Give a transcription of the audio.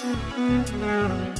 Mm-hmm.